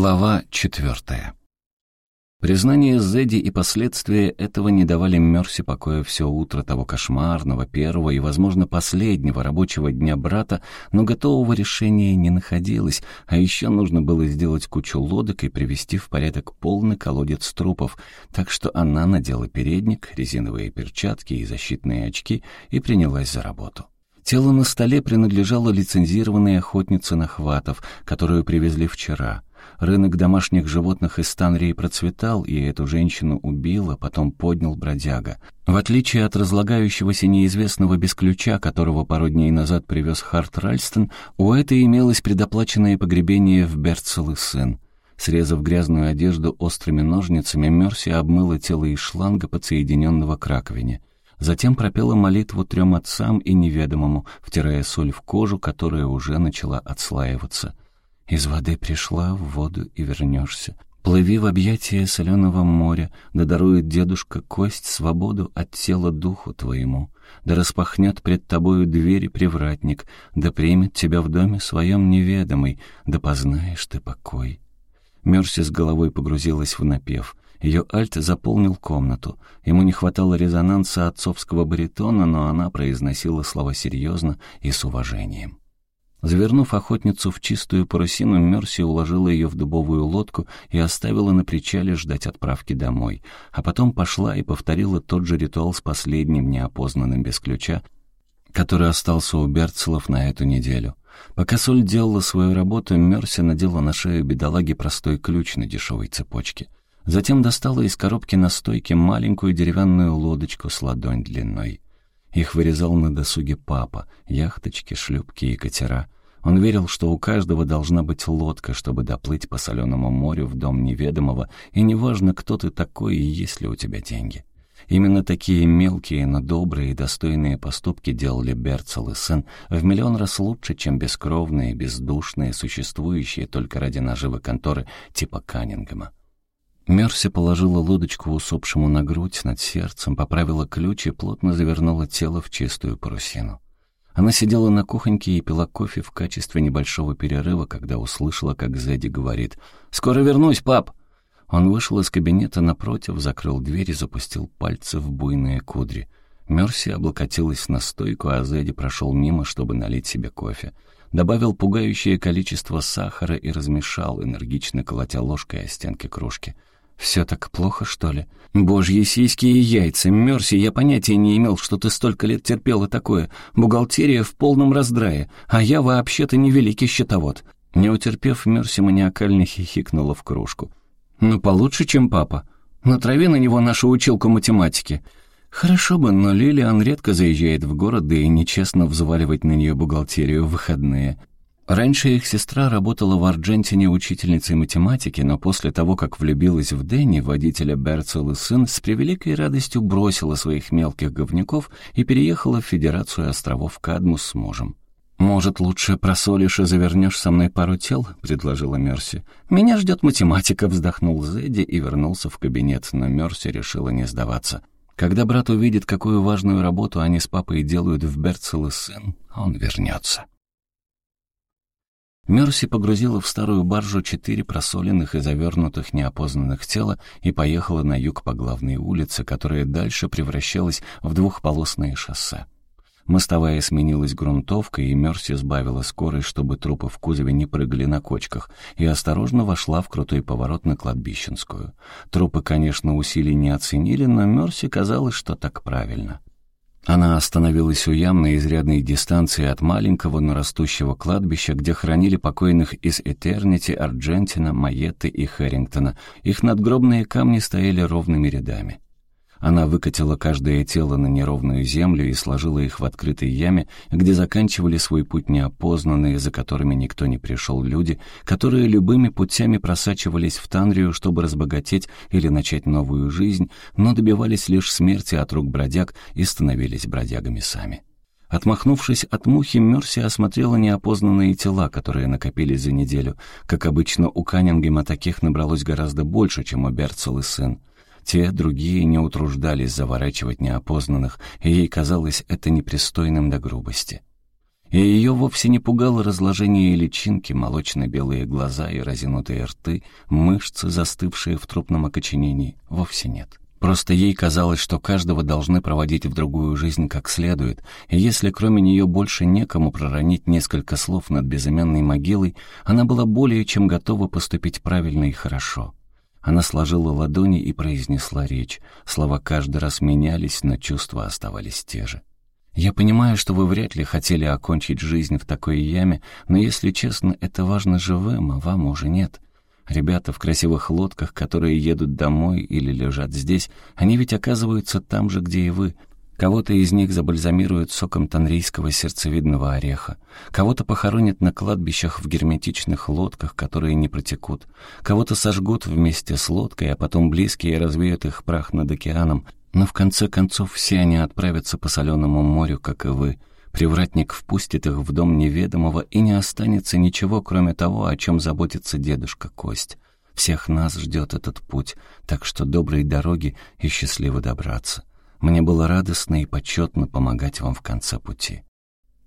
Глава четвертая. Признание Зедди и последствия этого не давали Мерси покоя все утро того кошмарного, первого и, возможно, последнего рабочего дня брата, но готового решения не находилось, а еще нужно было сделать кучу лодок и привести в порядок полный колодец трупов, так что она надела передник, резиновые перчатки и защитные очки и принялась за работу. Тело на столе принадлежало лицензированной охотнице на хватов, которую привезли вчера — Рынок домашних животных из Станрии процветал, и эту женщину убила, потом поднял бродяга. В отличие от разлагающегося неизвестного без ключа, которого пару дней назад привез Харт Ральстон, у этой имелось предоплаченное погребение в Берцел и сын. Срезав грязную одежду острыми ножницами, Мерси обмыла тело из шланга, подсоединенного к раковине. Затем пропела молитву трем отцам и неведомому, втирая соль в кожу, которая уже начала отслаиваться — из воды пришла, в воду и вернешься. Плыви в объятия соленого моря, да дарует дедушка кость свободу от тела духу твоему, да распахнет пред тобою двери привратник, да примет тебя в доме своем неведомый, да познаешь ты покой. Мерси с головой погрузилась в напев. Ее альт заполнил комнату. Ему не хватало резонанса отцовского баритона, но она произносила слова серьезно и с уважением. Завернув охотницу в чистую парусину, Мерси уложила ее в дубовую лодку и оставила на причале ждать отправки домой, а потом пошла и повторила тот же ритуал с последним неопознанным без ключа, который остался у Берцелов на эту неделю. Пока Соль делала свою работу, Мерси надела на шею бедолаги простой ключ на дешевой цепочке. Затем достала из коробки на стойке маленькую деревянную лодочку с ладонь длиной. Их вырезал на досуге папа, яхточки, шлюпки и катера. Он верил, что у каждого должна быть лодка, чтобы доплыть по соленому морю в дом неведомого, и неважно, кто ты такой и есть ли у тебя деньги. Именно такие мелкие, но добрые и достойные поступки делали Берцел и сын в миллион раз лучше, чем бескровные, бездушные, существующие только ради наживы конторы типа Каннингема. Мерси положила лодочку усопшему на грудь над сердцем, поправила ключ и плотно завернула тело в чистую парусину. Она сидела на кухоньке и пила кофе в качестве небольшого перерыва, когда услышала, как Зэдди говорит «Скоро вернусь, пап!». Он вышел из кабинета напротив, закрыл дверь и запустил пальцы в буйные кудри. Мерси облокотилась на стойку, а Зэдди прошел мимо, чтобы налить себе кофе. Добавил пугающее количество сахара и размешал, энергично колотя ложкой о стенки кружки. «Все так плохо, что ли? Божьи сиськи и яйца, Мерси, я понятия не имел, что ты столько лет терпела такое. Бухгалтерия в полном раздрае, а я вообще-то не великий счетовод». Не утерпев, Мерси маниакально хихикнула в кружку. «Ну, получше, чем папа. Натрави на него нашу училку математики». «Хорошо бы, но Лилиан редко заезжает в город, да и нечестно взваливать на нее бухгалтерию в выходные. Раньше их сестра работала в Аргентине учительницей математики, но после того, как влюбилась в Дэнни, водителя Берцел и сын, с превеликой радостью бросила своих мелких говнюков и переехала в Федерацию островов Кадмус с мужем. «Может, лучше просолишь и завернешь со мной пару тел?» — предложила Мерси. «Меня ждет математика», — вздохнул Зедди и вернулся в кабинет, но Мерси решила не сдаваться. Когда брат увидит, какую важную работу они с папой делают в Берцел и сын, он вернется. Мерси погрузила в старую баржу четыре просоленных и завернутых неопознанных тела и поехала на юг по главной улице, которая дальше превращалась в двухполосное шоссе. Мостовая сменилась грунтовкой, и Мерси сбавила скорость, чтобы трупы в кузове не прыгали на кочках, и осторожно вошла в крутой поворот на кладбищенскую. Трупы, конечно, усилий не оценили, но Мерси казалось, что так правильно. Она остановилась у ям на изрядной дистанции от маленького, но растущего кладбища, где хоронили покойных из Этернити, Арджентина, Майетты и Хэрингтона. Их надгробные камни стояли ровными рядами. Она выкатила каждое тело на неровную землю и сложила их в открытой яме, где заканчивали свой путь неопознанные, за которыми никто не пришел люди, которые любыми путями просачивались в Танрию, чтобы разбогатеть или начать новую жизнь, но добивались лишь смерти от рук бродяг и становились бродягами сами. Отмахнувшись от мухи, Мерси осмотрела неопознанные тела, которые накопились за неделю. Как обычно, у Каннингема таких набралось гораздо больше, чем у Берцел и сын. Те, другие не утруждались заворачивать неопознанных, и ей казалось это непристойным до грубости. И ее вовсе не пугало разложение личинки, молочно-белые глаза и разинутые рты, мышцы, застывшие в трупном окоченении. Вовсе нет. Просто ей казалось, что каждого должны проводить в другую жизнь как следует, и если кроме нее больше некому проронить несколько слов над безымянной могилой, она была более чем готова поступить правильно и хорошо. Она сложила ладони и произнесла речь. Слова каждый раз менялись, но чувства оставались те же. Я понимаю, что вы вряд ли хотели окончить жизнь в такой яме, но, если честно, это важно живым, а вам уже нет. Ребята в красивых лодках, которые едут домой или лежат здесь, они ведь оказываются там же, где и вы. Кого-то из них забальзамируют соком танрийского сердцевидного ореха. Кого-то похоронят на кладбищах в герметичных лодках, которые не протекут. Кого-то сожгут вместе с лодкой, а потом близкие развеют их прах над океаном. Но в конце концов все они отправятся по соленому морю, как и вы. Привратник впустит их в дом неведомого, и не останется ничего, кроме того, о чем заботится дедушка Кость. Всех нас ждет этот путь, так что доброй дороги и счастливо добраться. Мне было радостно и почетно помогать вам в конце пути».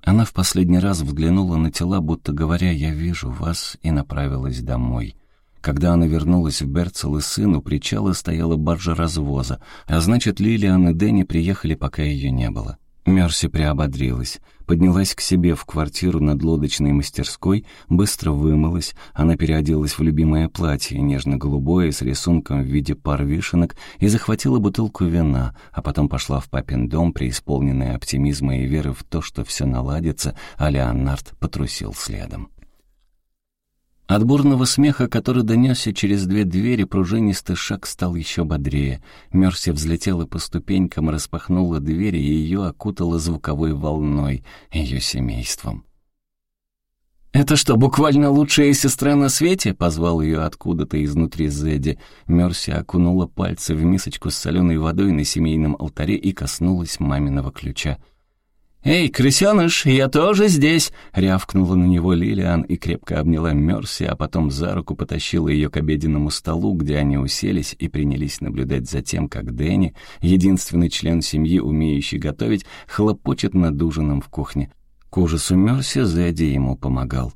Она в последний раз взглянула на тела, будто говоря «я вижу вас» и направилась домой. Когда она вернулась в Берцел и сыну, причала стояла баржа развоза, а значит, Лилиан и Дэнни приехали, пока ее не было. Мерси приободрилась, поднялась к себе в квартиру над лодочной мастерской, быстро вымылась, она переоделась в любимое платье, нежно-голубое, с рисунком в виде пар вишенок, и захватила бутылку вина, а потом пошла в папин дом, преисполненная оптимизма и веры в то, что все наладится, а Леонард потрусил следом. От бурного смеха, который донесся через две двери, пружинистый шаг стал еще бодрее. Мерси взлетела по ступенькам, распахнула двери, и ее окутала звуковой волной, ее семейством. «Это что, буквально лучшая сестра на свете?» — позвал ее откуда-то изнутри Зедди. Мерси окунула пальцы в мисочку с соленой водой на семейном алтаре и коснулась маминого ключа. «Эй, крысеныш, я тоже здесь!» — рявкнула на него Лилиан и крепко обняла Мерси, а потом за руку потащила ее к обеденному столу, где они уселись и принялись наблюдать за тем, как Дэнни, единственный член семьи, умеющий готовить, хлопочет над ужином в кухне. К ужасу Мерси Зэдди ему помогал.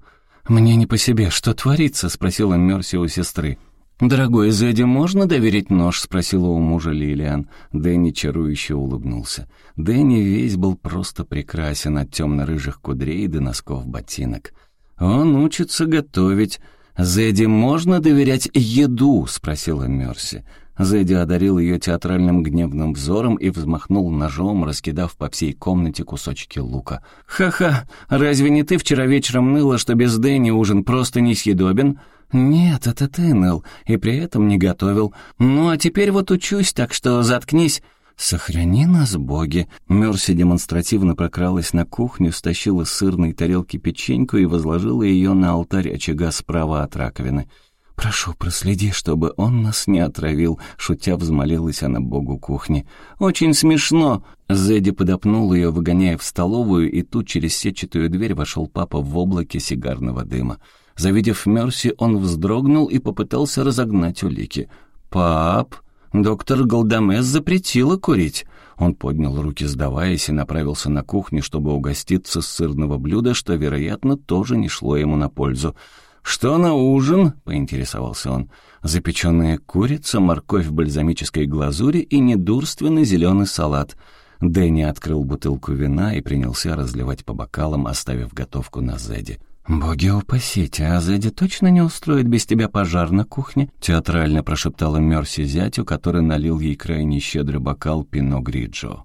«Мне не по себе, что творится?» — спросила Мерси у сестры. «Дорогой Зэдди, можно доверить нож?» — спросила у мужа Лилиан. Дэнни чарующе улыбнулся. Дэнни весь был просто прекрасен от темно-рыжих кудрей до носков ботинок. «Он учится готовить. Зэдди, можно доверять еду?» — спросила Мерси. Зэдди одарил ее театральным гневным взором и взмахнул ножом, раскидав по всей комнате кусочки лука. «Ха-ха, разве не ты вчера вечером ныла, что без Дэнни ужин просто несъедобен?» «Нет, это ты ныл, и при этом не готовил. Ну, а теперь вот учусь, так что заткнись». «Сохрани нас, боги!» Мерси демонстративно прокралась на кухню, стащила с сырной тарелки печеньку и возложила ее на алтарь очага справа от раковины. «Прошу, проследи, чтобы он нас не отравил», — шутя взмолилась она богу кухни. «Очень смешно!» Зэдди подопнул ее, выгоняя в столовую, и тут через сетчатую дверь вошел папа в облаке сигарного дыма. Завидев Мерси, он вздрогнул и попытался разогнать улики. «Пап, доктор Голдамес запретила курить». Он поднял руки, сдаваясь, и направился на кухню, чтобы угоститься с сырного блюда, что, вероятно, тоже не шло ему на пользу. «Что на ужин?» — поинтересовался он. «Запеченная курица, морковь в бальзамической глазури и недурственный зеленый салат». Дэнни открыл бутылку вина и принялся разливать по бокалам, оставив готовку на Зеде. «Боги упасите, а Зэдди точно не устроит без тебя пожар на кухне?» Театрально прошептала Мерси зятю, который налил ей крайне щедрый бокал Пино Гриджо.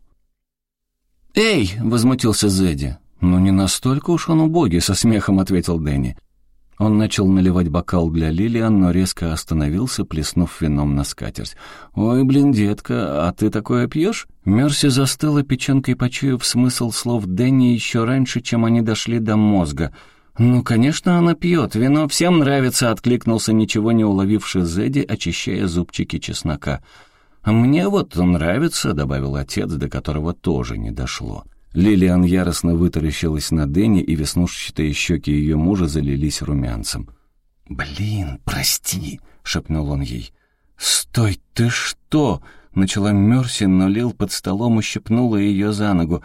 «Эй!» — возмутился Зэдди. «Ну не настолько уж он убогий», — со смехом ответил Дэнни. Он начал наливать бокал для Лилиан, но резко остановился, плеснув вином на скатерть. «Ой, блин, детка, а ты такое пьешь?» Мерси застыла печенкой, почуяв смысл слов Дэнни еще раньше, чем они дошли до мозга — «Ну, конечно, она пьет. Вино всем нравится», — откликнулся ничего не уловивший Зедди, очищая зубчики чеснока. «А мне вот нравится», — добавил отец, до которого тоже не дошло. Лилиан яростно вытаращилась на Дэнни, и веснушчатые щеки ее мужа залились румянцем. «Блин, прости», — шепнул он ей. «Стой, ты что?» — начала Мерси, но Лил под столом ущипнула ее за ногу.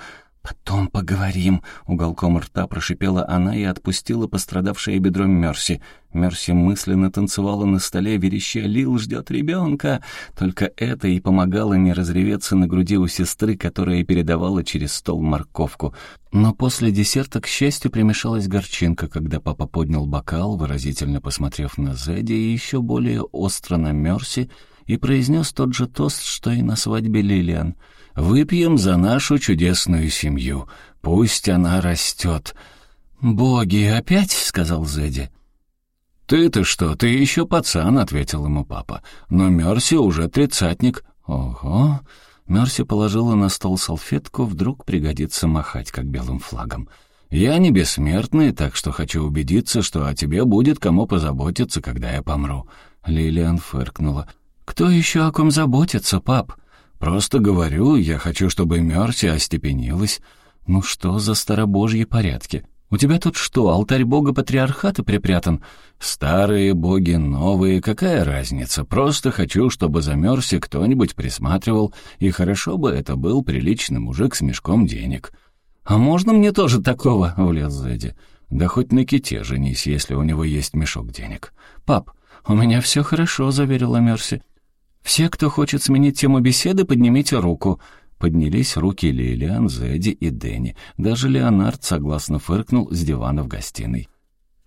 «Потом поговорим», — уголком рта прошипела она и отпустила пострадавшее бедро Мерси. Мерси мысленно танцевала на столе, вереща «Лил ждет ребенка!» Только это и помогало не разреветься на груди у сестры, которая передавала через стол морковку. Но после десерта, к счастью, примешалась горчинка, когда папа поднял бокал, выразительно посмотрев на Зедди и еще более остро на Мерси, и произнес тот же тост, что и на свадьбе Лилиан — Выпьем за нашу чудесную семью. Пусть она растет». «Боги, опять?» — сказал Зедди. «Ты-то что, ты еще пацан», — ответил ему папа. «Но Мерси уже тридцатник». «Ого!» Мерси положила на стол салфетку, вдруг пригодится махать, как белым флагом. «Я не бессмертный, так что хочу убедиться, что о тебе будет кому позаботиться, когда я помру». Лилиан фыркнула. «Кто еще о ком заботится, пап?» Просто говорю, я хочу, чтобы Мерси остепенилась. Ну что за старобожьи порядки? У тебя тут что, алтарь бога патриархата припрятан? Старые боги, новые, какая разница? Просто хочу, чтобы за Мерси кто-нибудь присматривал, и хорошо бы это был приличный мужик с мешком денег. А можно мне тоже такого? — влез Зэдди. Да хоть на ките женись, если у него есть мешок денег. Пап, у меня все хорошо, — заверила Мерси. «Все, кто хочет сменить тему беседы, поднимите руку». Поднялись руки Лилиан, Зедди и Дэнни. Даже Леонард согласно фыркнул с дивана в гостиной.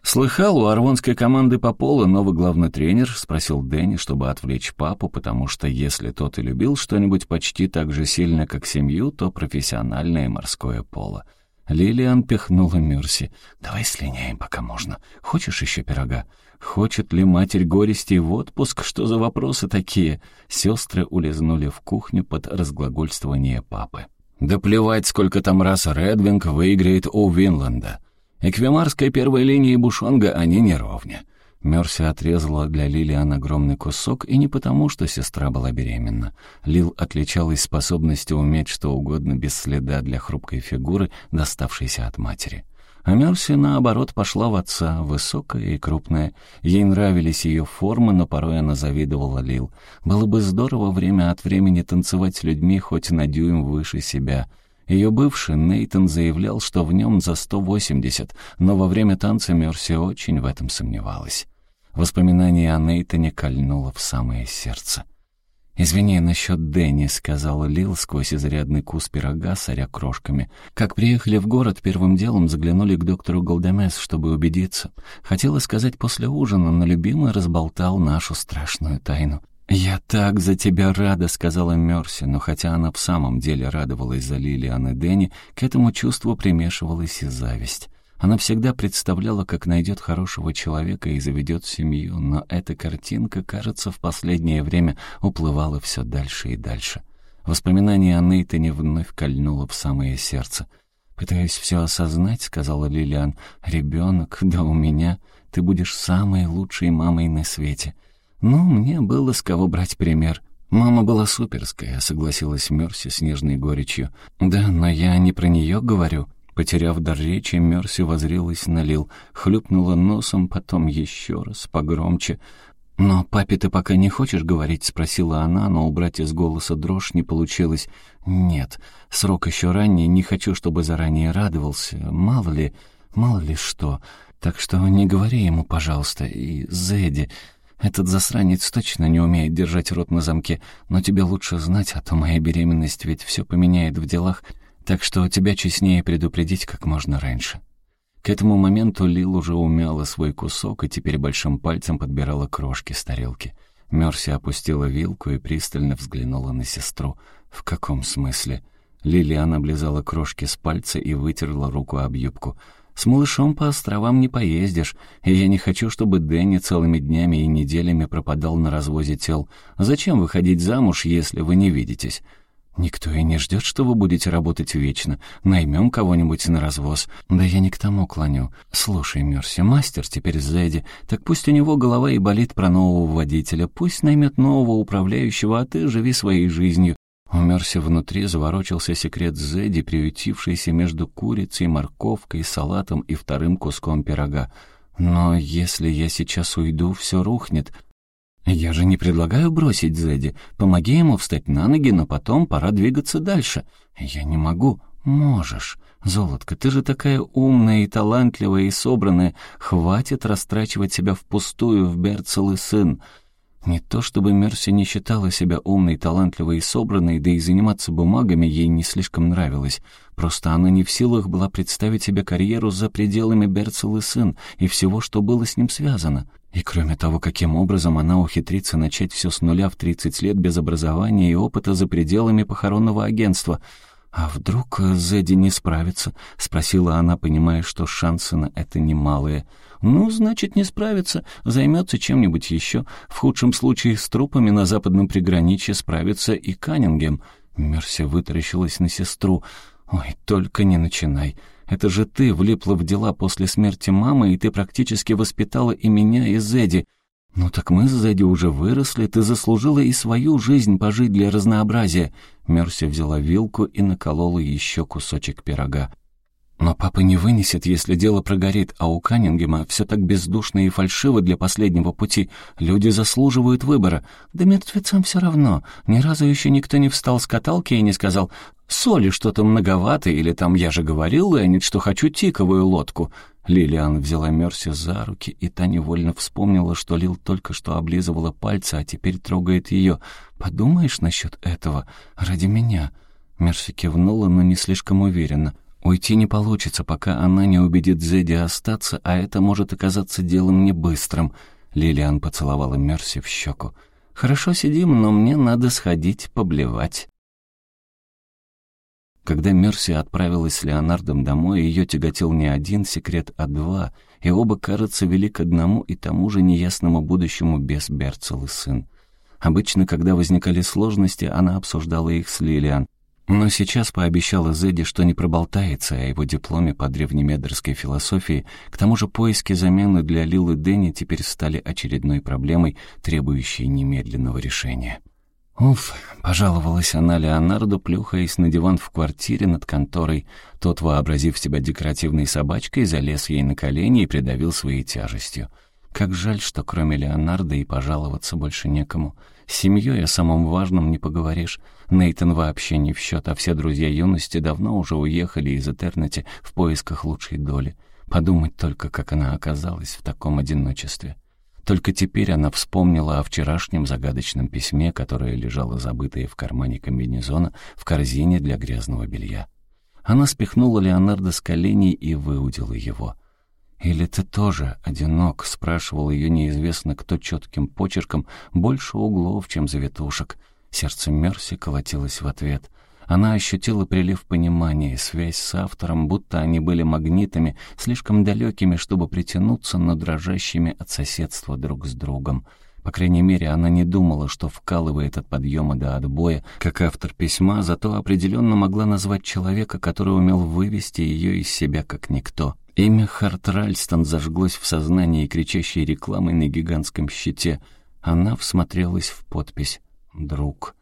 «Слыхал, у арвонской команды по полу новый главный тренер?» — спросил Дэнни, чтобы отвлечь папу, потому что если тот и любил что-нибудь почти так же сильно, как семью, то профессиональное морское поло. Лилиан пихнула Мерси. «Давай слиняем, пока можно. Хочешь еще пирога?» Хочет ли матерь горести в отпуск? Что за вопросы такие? Сестры улизнули в кухню под разглагольствование папы. Да плевать, сколько там раз Редвинг выиграет у Винланда. Эквимарской первой линии Бушонга они не ровня. Мерси отрезала для Лилиан огромный кусок, и не потому, что сестра была беременна. Лил отличалась способностью уметь что угодно без следа для хрупкой фигуры, доставшейся от матери. А Мерси, наоборот, пошла в отца, высокая и крупная. Ей нравились ее формы, но порой она завидовала Лил. Было бы здорово время от времени танцевать с людьми хоть на дюйм выше себя. Ее бывший Нейтон заявлял, что в нем за 180, но во время танца Мерси очень в этом сомневалась. Воспоминание о Нейтоне кольнуло в самое сердце. «Извини насчет Дэнни», — сказала Лил сквозь изрядный кус пирога, соря крошками. «Как приехали в город, первым делом заглянули к доктору Голдемес, чтобы убедиться. Хотела сказать после ужина, но любимый разболтал нашу страшную тайну. «Я так за тебя рада», — сказала Мерси, но хотя она в самом деле радовалась за Лилиан и Дэнни, к этому чувству примешивалась и зависть. Она всегда представляла, как найдет хорошего человека и заведет семью, но эта картинка, кажется, в последнее время уплывала все дальше и дальше. Воспоминание о Нейтане вновь кольнуло в самое сердце. «Пытаюсь все осознать», — сказала Лилиан. «Ребенок, да у меня. Ты будешь самой лучшей мамой на свете». «Ну, мне было с кого брать пример». «Мама была суперская», — согласилась Мерси с нежной горечью. «Да, но я не про нее говорю». Потеряв дар речи, Мерси возрилась на Лил, хлюпнула носом, потом еще раз, погромче. «Но папе ты пока не хочешь говорить?» — спросила она, но убрать из голоса дрожь не получилось. «Нет, срок еще ранний, не хочу, чтобы заранее радовался. Мало ли, мало ли что. Так что не говори ему, пожалуйста, и Зэдди...» Этот засранец точно не умеет держать рот на замке, но тебе лучше знать, а то моя беременность ведь все поменяет в делах, так что тебя честнее предупредить как можно раньше». К этому моменту Лил уже умяла свой кусок и теперь большим пальцем подбирала крошки с тарелки. Мерси опустила вилку и пристально взглянула на сестру. «В каком смысле?» Лилиан облизала крошки с пальца и вытерла руку об юбку. «С малышом по островам не поездишь, и я не хочу, чтобы Дэнни целыми днями и неделями пропадал на развозе тел. Зачем выходить замуж, если вы не видитесь? «Никто и не ждет, что вы будете работать вечно. Наймем кого-нибудь на развоз. Да я не к тому клоню. Слушай, Мерси, мастер теперь Зэдди. Так пусть у него голова и болит про нового водителя. Пусть наймет нового управляющего, а ты живи своей жизнью. У Мерси внутри заворочился секрет Зэдди, приютившийся между курицей, морковкой, салатом и вторым куском пирога. Но если я сейчас уйду, все рухнет. «Я же не предлагаю бросить Зедди. Помоги ему встать на ноги, но потом пора двигаться дальше». «Я не могу». «Можешь. Золотко, ты же такая умная и талантливая и собранная. Хватит растрачивать себя впустую в Берцел и сын. Не то чтобы Мерси не считала себя умной, талантливой и собранной, да и заниматься бумагами ей не слишком нравилось. Просто она не в силах была представить себе карьеру за пределами Берцел и сын и всего, что было с ним связано. И кроме того, каким образом она ухитрится начать все с нуля в 30 лет без образования и опыта за пределами похоронного агентства. «А вдруг Зедди не справится?» — спросила она, понимая, что шансы на это немалые. «Ну, значит, не справится. Займется чем-нибудь еще. В худшем случае с трупами на западном приграничье справится и Каннингем». Мерси вытаращилась на сестру. «Ой, только не начинай. Это же ты влипла в дела после смерти мамы, и ты практически воспитала и меня, и Зедди. Ну так мы с Зедди уже выросли, ты заслужила и свою жизнь пожить для разнообразия». Мерси взяла вилку и наколола еще кусочек пирога. Но папа не вынесет, если дело прогорит, а у Каннингема все так бездушно и фальшиво для последнего пути. Люди заслуживают выбора. Да мертвецам все равно. Ни разу еще никто не встал с каталки и не сказал «Соли что-то многовато» или там «Я же говорил, Леонид, что хочу тиковую лодку». Лилиан взяла Мерси за руки, и та невольно вспомнила, что Лил только что облизывала пальцы, а теперь трогает ее. «Подумаешь насчет этого? Ради меня?» Мерси кивнула, но не слишком уверенно. Уйти не получится, пока она не убедит Зедди остаться, а это может оказаться делом не быстрым. Лилиан поцеловала Мерси в щеку. «Хорошо сидим, но мне надо сходить поблевать». Когда Мерси отправилась с Леонардом домой, ее тяготил не один секрет, а два, и оба, кажется, вели к одному и тому же неясному будущему без Берцел и сын. Обычно, когда возникали сложности, она обсуждала их с Лилиан, но сейчас пообещала Зедди, что не проболтается о его дипломе по древнемедрской философии, к тому же поиски замены для Лилы Дэнни теперь стали очередной проблемой, требующей немедленного решения. «Уф», — пожаловалась она Леонарду, плюхаясь на диван в квартире над конторой. Тот, вообразив себя декоративной собачкой, залез ей на колени и придавил своей тяжестью. Как жаль, что кроме Леонарда и пожаловаться больше некому. С семьей о самом важном не поговоришь. Нейтан вообще не в счет, а все друзья юности давно уже уехали из Этернати в поисках лучшей доли. Подумать только, как она оказалась в таком одиночестве. Только теперь она вспомнила о вчерашнем загадочном письме, которое лежало забытое в кармане комбинезона в корзине для грязного белья. Она спихнула Леонардо с коленей и выудила его. «Или ты тоже одинок?» — спрашивал ее неизвестно кто четким почерком, больше углов, чем завитушек. Сердце Мерси колотилось в ответ. Она ощутила прилив понимания, связь с автором, будто они были магнитами, слишком далекими, чтобы притянуться, но дрожащими от соседства друг с другом. По крайней мере, она не думала, что вкалывает от подъема до отбоя, как автор письма, зато определенно могла назвать человека, который умел вывести ее из себя как никто. Имя Харт Ральстон зажглось в сознании кричащей рекламой на гигантском щите. Она всмотрелась в подпись «Друг».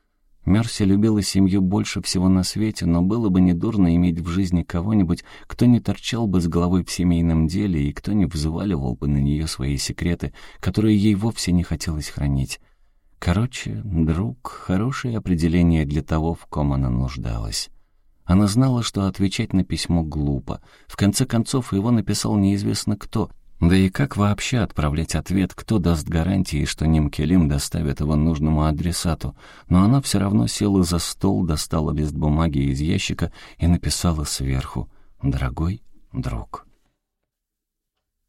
Мерси любила семью больше всего на свете, но было бы недурно иметь в жизни кого-нибудь, кто не торчал бы с головой в семейном деле и кто не взваливал бы на нее свои секреты, которые ей вовсе не хотелось хранить. Короче, друг — хорошее определение для того, в ком она нуждалась. Она знала, что отвечать на письмо глупо. В конце концов, его написал неизвестно кто. Да и как вообще отправлять ответ, кто даст гарантии, что Нимкелим доставит его нужному адресату? Но она все равно села за стол, достала лист бумаги из ящика и написала сверху «Дорогой друг».